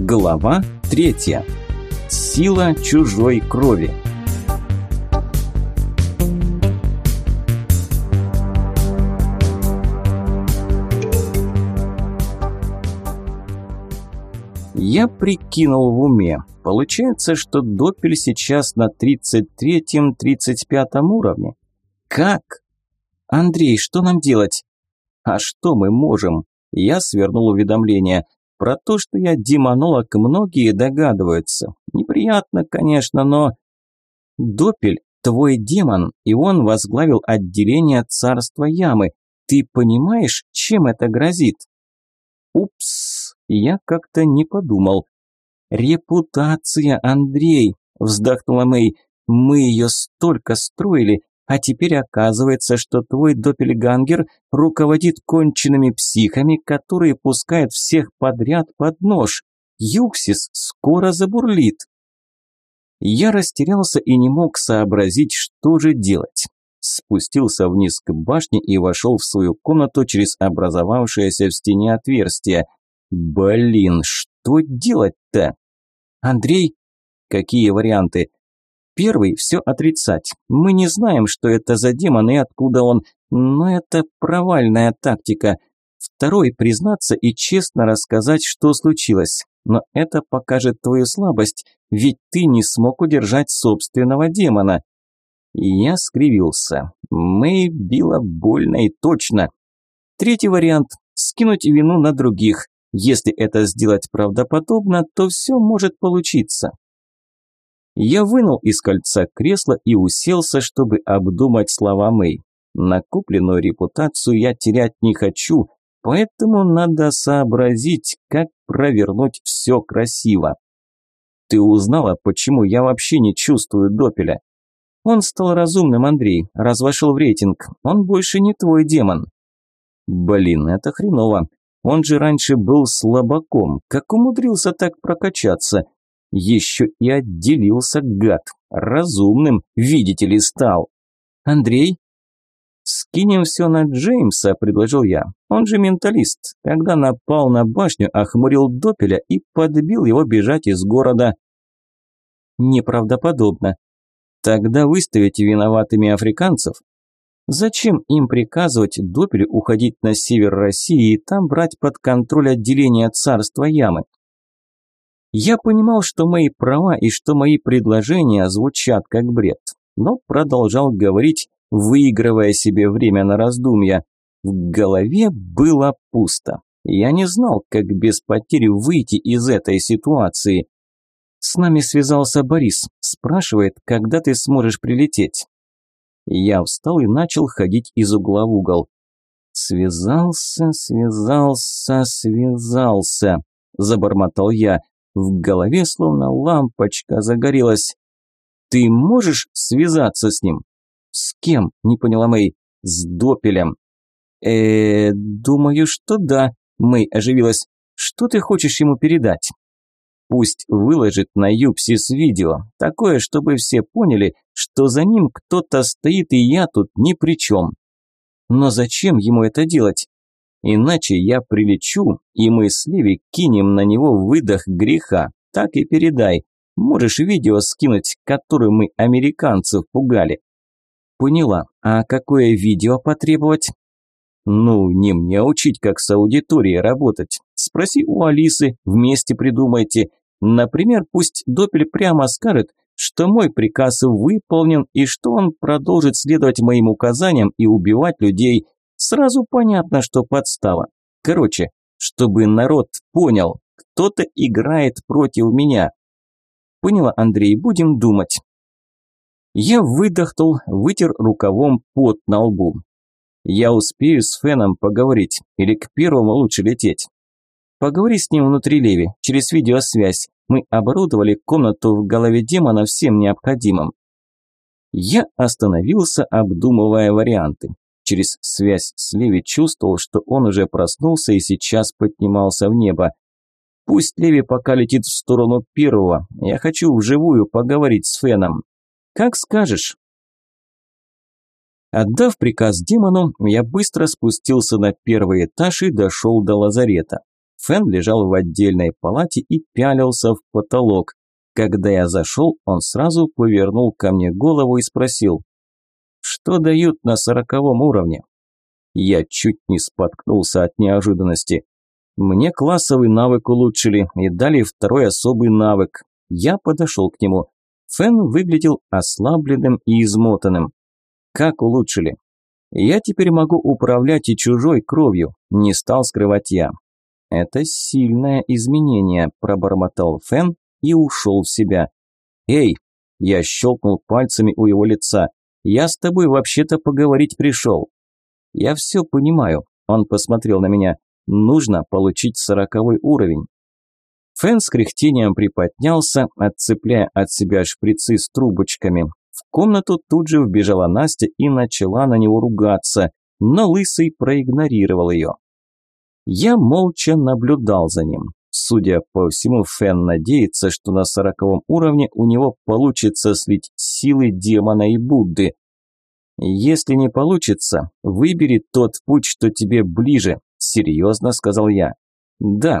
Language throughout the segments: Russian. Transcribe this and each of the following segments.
Глава третья. Сила чужой крови. Я прикинул в уме. Получается, что Допель сейчас на 33-35 уровне. Как? Андрей, что нам делать? А что мы можем? Я свернул уведомление. Про то, что я демонолог, многие догадываются. Неприятно, конечно, но... Допель, твой демон, и он возглавил отделение царства Ямы. Ты понимаешь, чем это грозит? Упс, я как-то не подумал. Репутация, Андрей, вздохнула Мэй. Мы ее столько строили, а теперь оказывается, что твой доппельгангер руководит конченными психами, которые пускают всех подряд под нож. Юксис скоро забурлит. Я растерялся и не мог сообразить, что же делать. Спустился вниз к башне и вошел в свою комнату через образовавшееся в стене отверстие. Блин, что делать-то? Андрей, какие варианты? Первый – все отрицать. Мы не знаем, что это за демон и откуда он, но это провальная тактика. Второй – признаться и честно рассказать, что случилось. Но это покажет твою слабость, ведь ты не смог удержать собственного демона. Я скривился. Мэй била больно и точно. Третий вариант – скинуть вину на других. Если это сделать правдоподобно, то все может получиться. Я вынул из кольца кресло и уселся, чтобы обдумать слова Мэй. Накопленную репутацию я терять не хочу, поэтому надо сообразить, как провернуть все красиво. Ты узнала, почему я вообще не чувствую допеля? Он стал разумным, Андрей, раз вошел в рейтинг. Он больше не твой демон. Блин, это хреново. Он же раньше был слабаком. Как умудрился так прокачаться? Еще и отделился гад. Разумным, видите ли, стал. Андрей? «Скинем все на Джеймса», – предложил я. Он же менталист. Когда напал на башню, охмурил Допеля и подбил его бежать из города. Неправдоподобно. Тогда выставите виноватыми африканцев. Зачем им приказывать Допелю уходить на север России и там брать под контроль отделение царства Ямы? Я понимал, что мои права и что мои предложения звучат как бред, но продолжал говорить, выигрывая себе время на раздумья. В голове было пусто. Я не знал, как без потери выйти из этой ситуации. С нами связался Борис, спрашивает, когда ты сможешь прилететь. Я встал и начал ходить из угла в угол. Связался, связался, связался, забормотал я. В голове словно лампочка загорелась. «Ты можешь связаться с ним?» «С кем?» – не поняла Мэй. «С Допелем». э думаю, что да», – Мэй оживилась. «Что ты хочешь ему передать?» Пусть выложит на Юпсис видео, такое, чтобы все поняли, что за ним кто-то стоит и я тут ни при чем. Но зачем ему это делать? Иначе я прилечу, и мы с Леви кинем на него выдох греха. Так и передай. Можешь видео скинуть, которым мы американцев пугали. Поняла. А какое видео потребовать? Ну, не мне учить, как с аудиторией работать. Спроси у Алисы, вместе придумайте. Например, пусть Допель прямо скажет, что мой приказ выполнен и что он продолжит следовать моим указаниям и убивать людей – Сразу понятно, что подстава. Короче, чтобы народ понял, кто-то играет против меня. Поняла, Андрей, будем думать. Я выдохнул, вытер рукавом пот на лбу. Я успею с Феном поговорить, или к первому лучше лететь. Поговори с ним внутри Леви, через видеосвязь. Мы оборудовали комнату в голове демона всем необходимым. Я остановился, обдумывая варианты. Через связь с Леви чувствовал, что он уже проснулся и сейчас поднимался в небо. Пусть Леви пока летит в сторону первого. Я хочу вживую поговорить с Феном. Как скажешь. Отдав приказ демону, я быстро спустился на первый этаж и дошел до лазарета. Фэн лежал в отдельной палате и пялился в потолок. Когда я зашел, он сразу повернул ко мне голову и спросил, «Что дают на сороковом уровне?» Я чуть не споткнулся от неожиданности. Мне классовый навык улучшили и дали второй особый навык. Я подошел к нему. Фэн выглядел ослабленным и измотанным. Как улучшили? Я теперь могу управлять и чужой кровью, не стал скрывать я. Это сильное изменение, пробормотал Фэн и ушел в себя. Эй, я щелкнул пальцами у его лица. Я с тобой вообще-то поговорить пришел. Я все понимаю. Он посмотрел на меня. Нужно получить сороковой уровень. Фэн с кряхтением приподнялся, отцепляя от себя шприцы с трубочками. В комнату тут же вбежала Настя и начала на него ругаться, но Лысый проигнорировал ее. Я молча наблюдал за ним. Судя по всему, Фэн надеется, что на сороковом уровне у него получится слить силы демона и Будды. «Если не получится, выбери тот путь, что тебе ближе», – серьезно сказал я. «Да,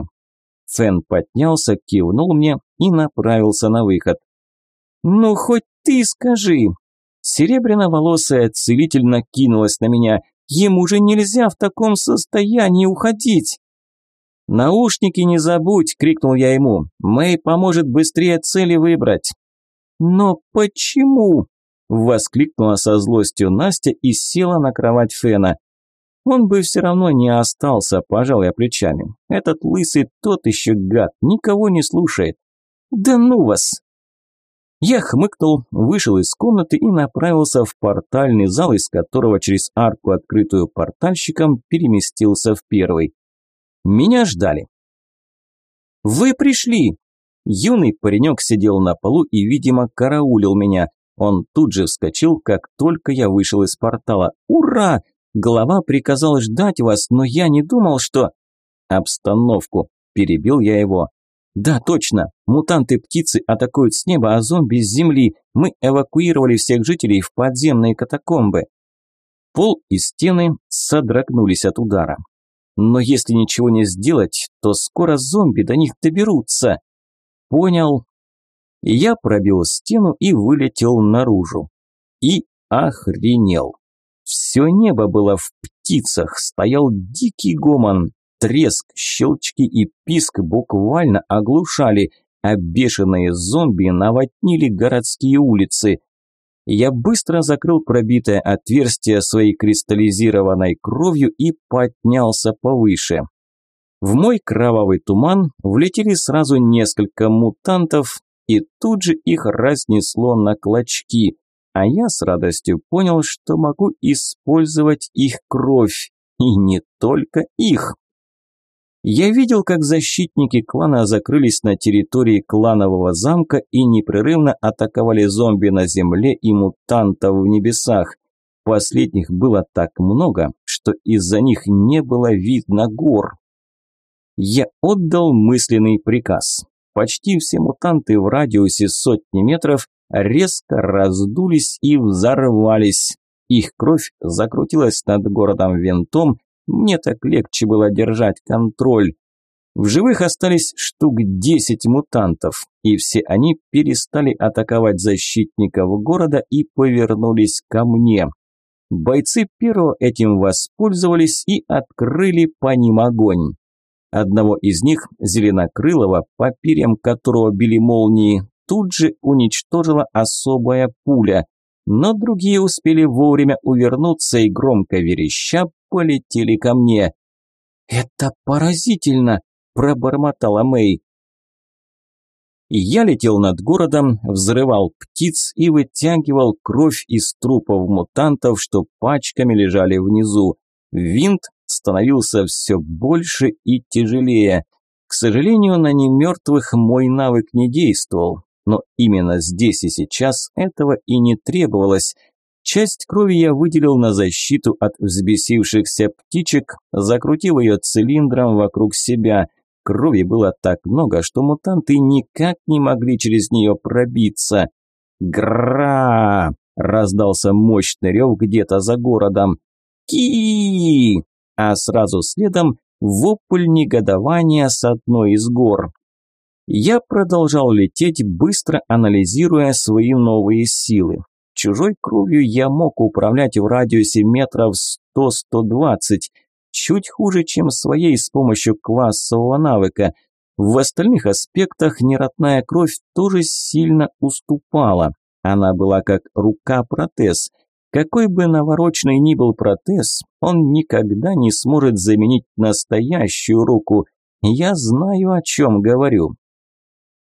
Фэн поднялся, кивнул мне и направился на выход. «Ну, хоть ты скажи!» Серебряноволосая целитель накинулась на меня. «Ему же нельзя в таком состоянии уходить!» «Наушники не забудь!» – крикнул я ему. «Мэй поможет быстрее цели выбрать!» «Но почему?» – воскликнула со злостью Настя и села на кровать Фена. Он бы все равно не остался, пожал я плечами. Этот лысый тот еще гад, никого не слушает. Да ну вас! Я хмыкнул, вышел из комнаты и направился в портальный зал, из которого через арку, открытую портальщиком, переместился в первый. Меня ждали. «Вы пришли!» Юный паренек сидел на полу и, видимо, караулил меня. Он тут же вскочил, как только я вышел из портала. «Ура! Глава приказал ждать вас, но я не думал, что...» «Обстановку», – перебил я его. «Да, точно. Мутанты-птицы атакуют с неба, а зомби с земли. Мы эвакуировали всех жителей в подземные катакомбы». Пол и стены содрогнулись от удара. Но если ничего не сделать, то скоро зомби до них доберутся. Понял. Я пробил стену и вылетел наружу. И охренел. Все небо было в птицах, стоял дикий гомон. Треск, щелчки и писк буквально оглушали, а бешеные зомби наводнили городские улицы. Я быстро закрыл пробитое отверстие своей кристаллизированной кровью и поднялся повыше. В мой кровавый туман влетели сразу несколько мутантов, и тут же их разнесло на клочки а я с радостью понял, что могу использовать их кровь, и не только их. Я видел, как защитники клана закрылись на территории кланового замка и непрерывно атаковали зомби на земле и мутантов в небесах. Последних было так много, что из-за них не было видно гор. Я отдал мысленный приказ. Почти все мутанты в радиусе сотни метров резко раздулись и взорвались. Их кровь закрутилась над городом винтом, мне так легче было держать контроль. В живых остались штук десять мутантов, и все они перестали атаковать защитников города и повернулись ко мне. Бойцы первого этим воспользовались и открыли по ним огонь. Одного из них, Зеленокрылого, по перьям которого били молнии, тут же уничтожила особая пуля, но другие успели вовремя увернуться и громко вереща полетели ко мне. «Это поразительно!» – пробормотала Мэй. Я летел над городом, взрывал птиц и вытягивал кровь из трупов мутантов, что пачками лежали внизу. Винт становился все больше и тяжелее. К сожалению, на немертвых мой навык не действовал но именно здесь и сейчас этого и не требовалось. Часть крови я выделил на защиту от взбесившихся птичек, закрутив ее цилиндром вокруг себя. Крови было так много, что мутанты никак не могли через нее пробиться. «Гра!» – раздался мощный рев где-то за городом. ки А сразу следом Вопль негодования с одной из гор. Я продолжал лететь, быстро анализируя свои новые силы. Чужой кровью я мог управлять в радиусе метров 100-120, чуть хуже, чем своей с помощью классового навыка. В остальных аспектах неродная кровь тоже сильно уступала. Она была как рука-протез. Какой бы навороченный ни был протез, он никогда не сможет заменить настоящую руку. Я знаю, о чем говорю.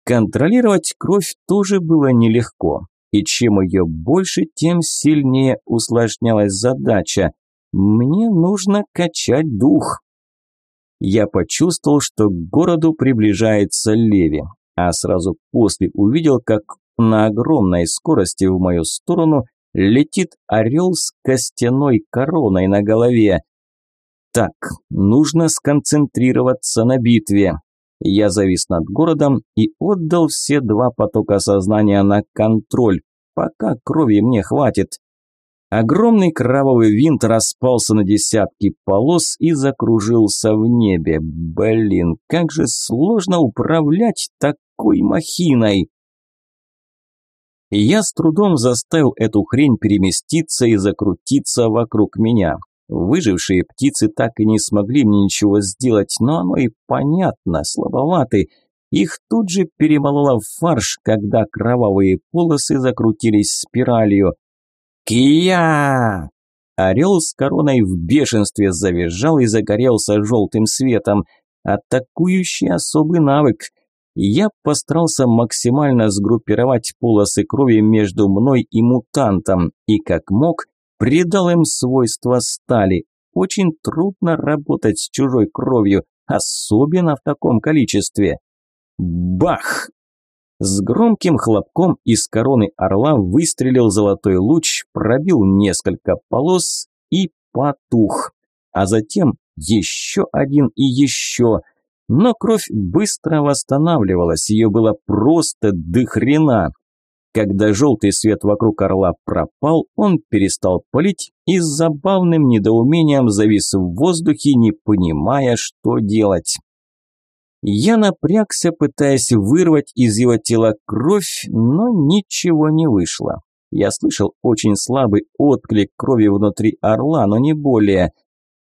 Контролировать кровь тоже было нелегко. И чем ее больше, тем сильнее усложнялась задача. Мне нужно качать дух. Я почувствовал, что к городу приближается Леви, а сразу после увидел, как на огромной скорости в мою сторону летит орел с костяной короной на голове. Так, нужно сконцентрироваться на битве. Я завис над городом и отдал все два потока сознания на контроль, пока крови мне хватит. Огромный кровавый винт распался на десятки полос и закружился в небе. Блин, как же сложно управлять такой махиной. Я с трудом заставил эту хрень переместиться и закрутиться вокруг меня. Выжившие птицы так и не смогли мне ничего сделать, но оно и понятно, слабоваты. Их тут же перемололо в фарш, когда кровавые полосы закрутились спиралью. «Кия!» Орел с короной в бешенстве завизжал и загорелся желтым светом. Атакующий особый навык. Я постарался максимально сгруппировать полосы крови между мной и мутантом и, как мог, придал им свойства стали. Очень трудно работать с чужой кровью, особенно в таком количестве. Бах! С громким хлопком из короны орла выстрелил золотой луч, пробил несколько полос и потух. А затем еще один и еще. Но кровь быстро восстанавливалась, ее было просто дохрена. Когда желтый свет вокруг орла пропал, он перестал палить и с забавным недоумением завис в воздухе, не понимая, что делать. Я напрягся, пытаясь вырвать из его тела кровь, но ничего не вышло. Я слышал очень слабый отклик крови внутри орла, но не более.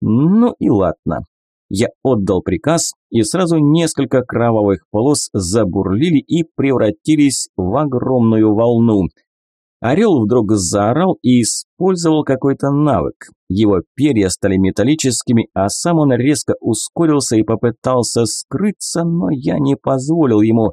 Ну и ладно. Я отдал приказ, и сразу несколько кровавых полос забурлили и превратились в огромную волну. Орел вдруг заорал и использовал какой-то навык. Его перья стали металлическими, а сам он резко ускорился и попытался скрыться, но я не позволил ему.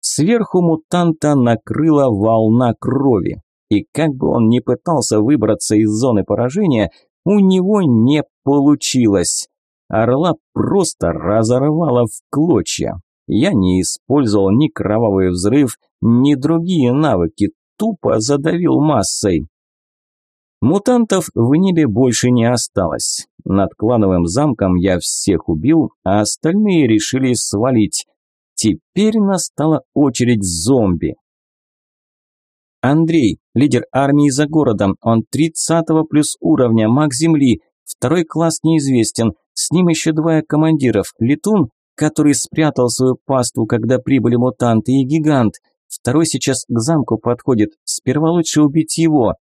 Сверху мутанта накрыла волна крови. И как бы он ни пытался выбраться из зоны поражения, у него не получилось. Орла просто разорвало в клочья. Я не использовал ни кровавый взрыв, ни другие навыки, тупо задавил массой. Мутантов в небе больше не осталось. Над клановым замком я всех убил, а остальные решили свалить. Теперь настала очередь зомби. Андрей, лидер армии за городом, он 30 плюс уровня, маг земли, второй класс неизвестен, с ним еще двое командиров, Летун, который спрятал свою паству, когда прибыли мутанты, и Гигант. Второй сейчас к замку подходит, сперва лучше убить его.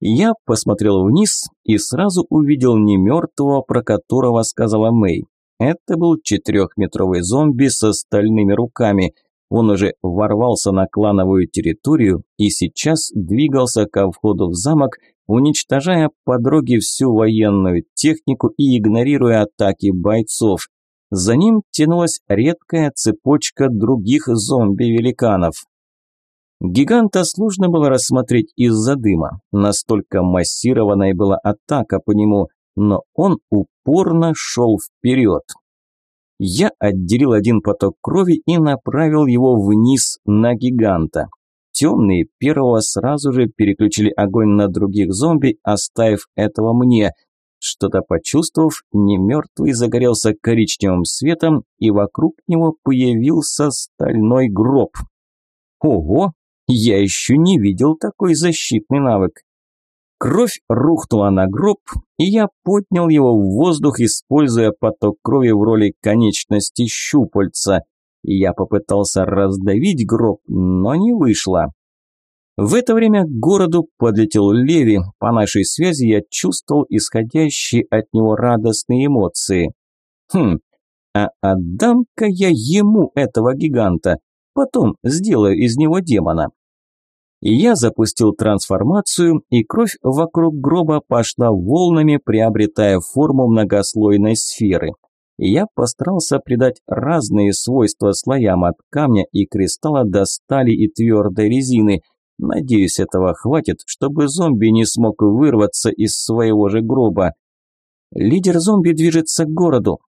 Я посмотрел вниз и сразу увидел не мертвого, про которого сказала Мэй. Это был четырехметровый зомби с стальными руками. Он уже ворвался на клановую территорию и сейчас двигался ко входу в замок, уничтожая по дороге всю военную технику и игнорируя атаки бойцов. За ним тянулась редкая цепочка других зомби-великанов. Гиганта сложно было рассмотреть из-за дыма, настолько массированной была атака по нему, но он упорно шел вперед. Я отделил один поток крови и направил его вниз на гиганта. Темные первого сразу же переключили огонь на других зомби, оставив этого мне. Что-то почувствовав, немертвый загорелся коричневым светом, и вокруг него появился стальной гроб. Ого, я еще не видел такой защитный навык. Кровь рухнула на гроб, и я поднял его в воздух, используя поток крови в роли конечности щупальца. Я попытался раздавить гроб, но не вышло. В это время к городу подлетел Леви. По нашей связи я чувствовал исходящие от него радостные эмоции. Хм, а отдам-ка я ему этого гиганта. Потом сделаю из него демона. Я запустил трансформацию, и кровь вокруг гроба пошла волнами, приобретая форму многослойной сферы. Я постарался придать разные свойства слоям от камня и кристалла до стали и твердой резины. Надеюсь, этого хватит, чтобы зомби не смог вырваться из своего же гроба. Лидер зомби движется к городу.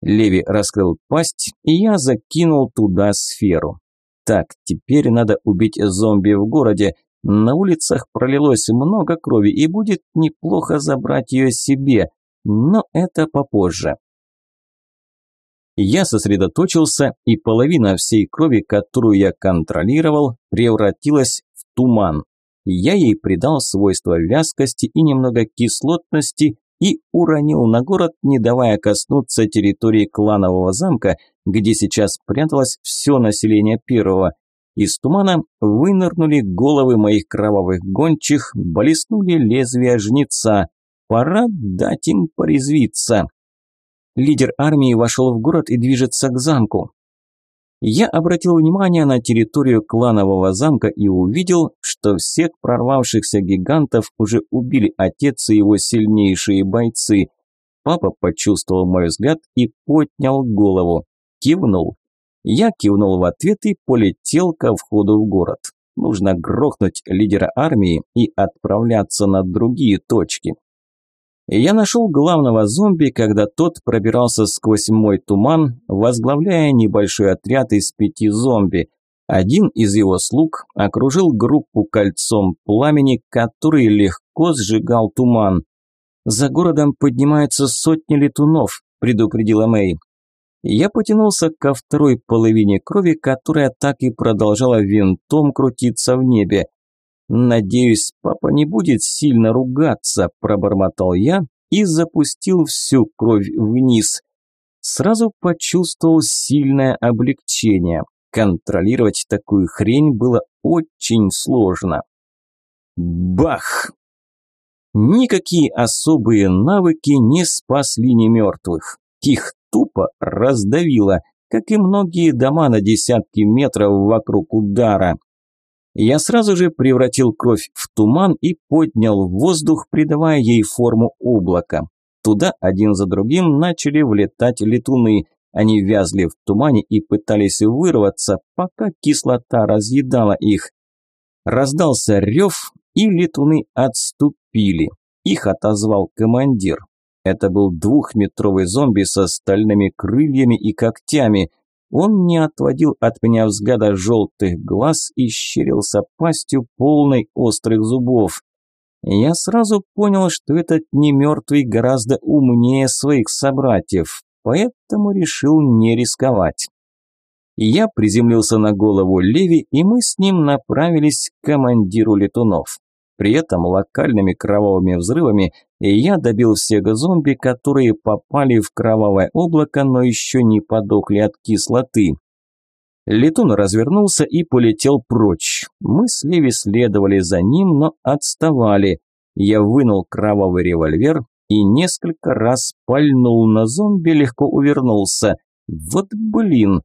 Леви раскрыл пасть, и я закинул туда сферу. Так, теперь надо убить зомби в городе. На улицах пролилось много крови, и будет неплохо забрать ее себе, но это попозже. Я сосредоточился, и половина всей крови, которую я контролировал, превратилась в туман. Я ей придал свойства вязкости и немного кислотности и уронил на город, не давая коснуться территории кланового замка, где сейчас пряталось все население первого. Из тумана вынырнули головы моих кровавых гончих, блеснули лезвия жнеца. Пора дать им порезвиться. Лидер армии вошел в город и движется к замку. Я обратил внимание на территорию кланового замка и увидел, что всех прорвавшихся гигантов уже убили отец и его сильнейшие бойцы. Папа почувствовал мой взгляд и поднял голову. Кивнул. Я кивнул в ответ и полетел ко входу в город. Нужно грохнуть лидера армии и отправляться на другие точки. Я нашел главного зомби, когда тот пробирался сквозь мой туман, возглавляя небольшой отряд из пяти зомби. Один из его слуг окружил группу кольцом пламени, который легко сжигал туман. «За городом поднимаются сотни летунов», – предупредила Мэй. Я потянулся ко второй половине крови, которая так и продолжала винтом крутиться в небе. «Надеюсь, папа не будет сильно ругаться», – пробормотал я и запустил всю кровь вниз. Сразу почувствовал сильное облегчение. Контролировать такую хрень было очень сложно. Бах! Никакие особые навыки не спасли немертвых. Их тупо раздавило, как и многие дома на десятки метров вокруг удара. Я сразу же превратил кровь в туман и поднял в воздух, придавая ей форму облака. Туда один за другим начали влетать летуны. Они вязли в тумане и пытались вырваться, пока кислота разъедала их. Раздался рев, и летуны отступили. Их отозвал командир. Это был двухметровый зомби со стальными крыльями и когтями – он не отводил от меня взгляда желтых глаз и щерился пастью полной острых зубов. Я сразу понял, что этот немертвый гораздо умнее своих собратьев, поэтому решил не рисковать. Я приземлился на голову Леви, и мы с ним направились к командиру летунов. При этом локальными кровавыми взрывами я добил всех зомби, которые попали в кровавое облако, но еще не подохли от кислоты. Летун развернулся и полетел прочь. Мы с Леви следовали за ним, но отставали. Я вынул кровавый револьвер и несколько раз пальнул на зомби, легко увернулся. Вот блин!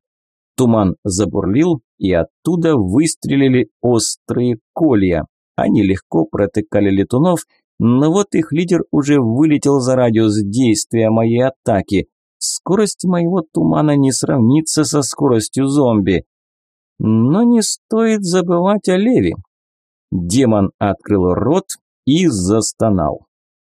Туман забурлил, и оттуда выстрелили острые колья. Они легко протыкали летунов, но вот их лидер уже вылетел за радиус действия моей атаки. Скорость моего тумана не сравнится со скоростью зомби. Но не стоит забывать о Леви. Демон открыл рот и застонал.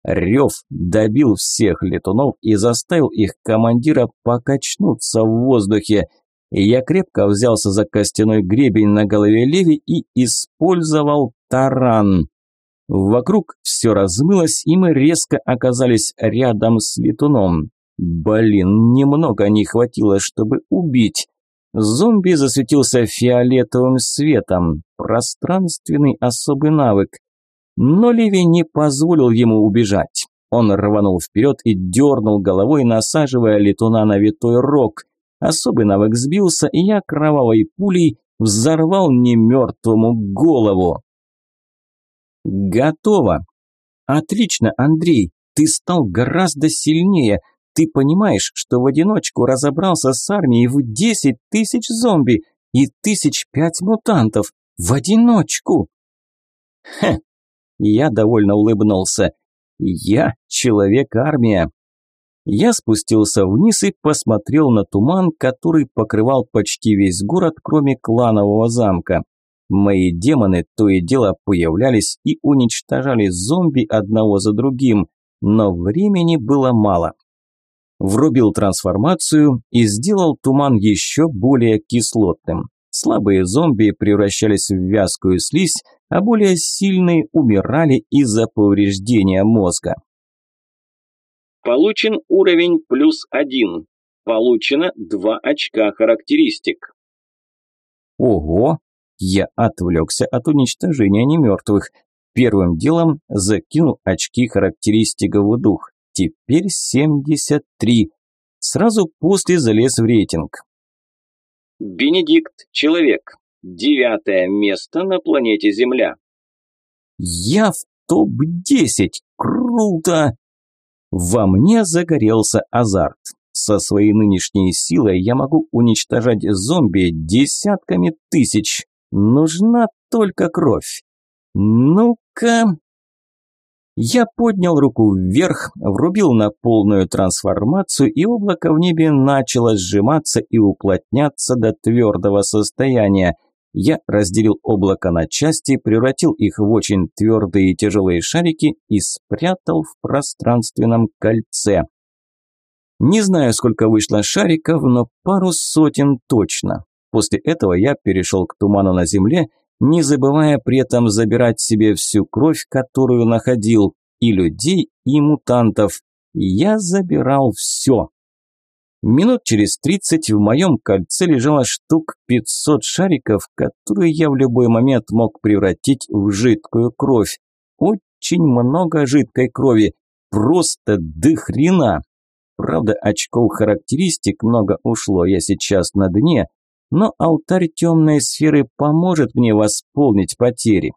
Рев добил всех летунов и заставил их командира покачнуться в воздухе – я крепко взялся за костяной гребень на голове Леви и использовал таран. Вокруг все размылось, и мы резко оказались рядом с летуном. Блин, немного не хватило, чтобы убить. Зомби засветился фиолетовым светом. Пространственный особый навык. Но Леви не позволил ему убежать. Он рванул вперед и дернул головой, насаживая летуна на витой рог. Особый навык сбился, и я кровавой пулей взорвал немертвому голову. Готово. Отлично, Андрей, ты стал гораздо сильнее. Ты понимаешь, что в одиночку разобрался с армией в десять тысяч зомби и тысяч пять мутантов. В одиночку. Хе, я довольно улыбнулся. Я человек-армия. Я спустился вниз и посмотрел на туман, который покрывал почти весь город, кроме кланового замка. Мои демоны то и дело появлялись и уничтожали зомби одного за другим, но времени было мало. Врубил трансформацию и сделал туман еще более кислотным. Слабые зомби превращались в вязкую слизь, а более сильные умирали из-за повреждения мозга. Получен уровень плюс один. Получено два очка характеристик. Ого! Я отвлекся от уничтожения немертвых. Первым делом закинул очки характеристик в дух. Теперь 73. Сразу после залез в рейтинг. Бенедикт, человек. Девятое место на планете Земля. Я в топ-10. Круто! Во мне загорелся азарт. Со своей нынешней силой я могу уничтожать зомби десятками тысяч. Нужна только кровь. Ну-ка... Я поднял руку вверх, врубил на полную трансформацию, и облако в небе начало сжиматься и уплотняться до твердого состояния. Я разделил облако на части, превратил их в очень твердые и тяжелые шарики и спрятал в пространственном кольце. Не знаю, сколько вышло шариков, но пару сотен точно. После этого я перешел к туману на земле, не забывая при этом забирать себе всю кровь, которую находил, и людей, и мутантов. Я забирал все. Минут через тридцать в моем кольце лежало штук 500 шариков, которые я в любой момент мог превратить в жидкую кровь. Очень много жидкой крови, просто дохрена. Правда, очков характеристик много ушло, я сейчас на дне, но алтарь темной сферы поможет мне восполнить потери.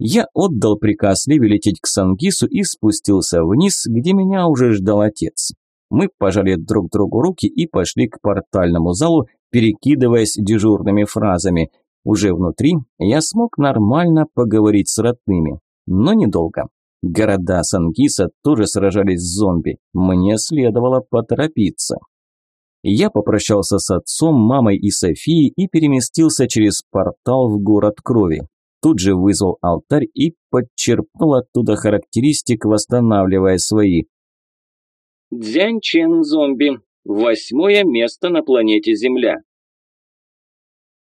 Я отдал приказ Ливи лететь к Сангису и спустился вниз, где меня уже ждал отец. Мы пожали друг другу руки и пошли к портальному залу, перекидываясь дежурными фразами. Уже внутри я смог нормально поговорить с родными, но недолго. Города Сангиса тоже сражались с зомби. Мне следовало поторопиться. Я попрощался с отцом, мамой и Софией и переместился через портал в город крови. Тут же вызвал алтарь и подчерпнул оттуда характеристик, восстанавливая свои. Дзянь Чен зомби. Восьмое место на планете Земля.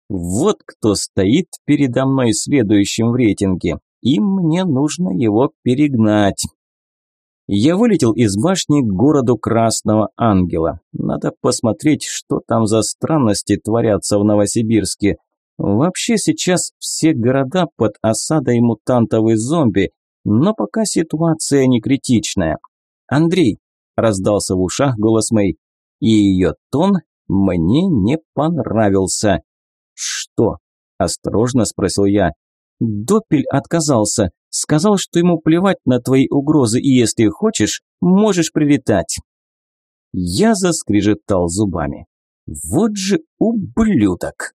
Вот кто стоит передо мной следующим в рейтинге. И мне нужно его перегнать. Я вылетел из башни к городу Красного Ангела. Надо посмотреть, что там за странности творятся в Новосибирске. Вообще сейчас все города под осадой мутантов и зомби, но пока ситуация не критичная. «Андрей», – раздался в ушах голос Мэй, и ее тон мне не понравился. «Что?» – осторожно спросил я. Допель отказался. Сказал, что ему плевать на твои угрозы, и если хочешь, можешь прилетать. Я заскрежетал зубами. Вот же ублюдок!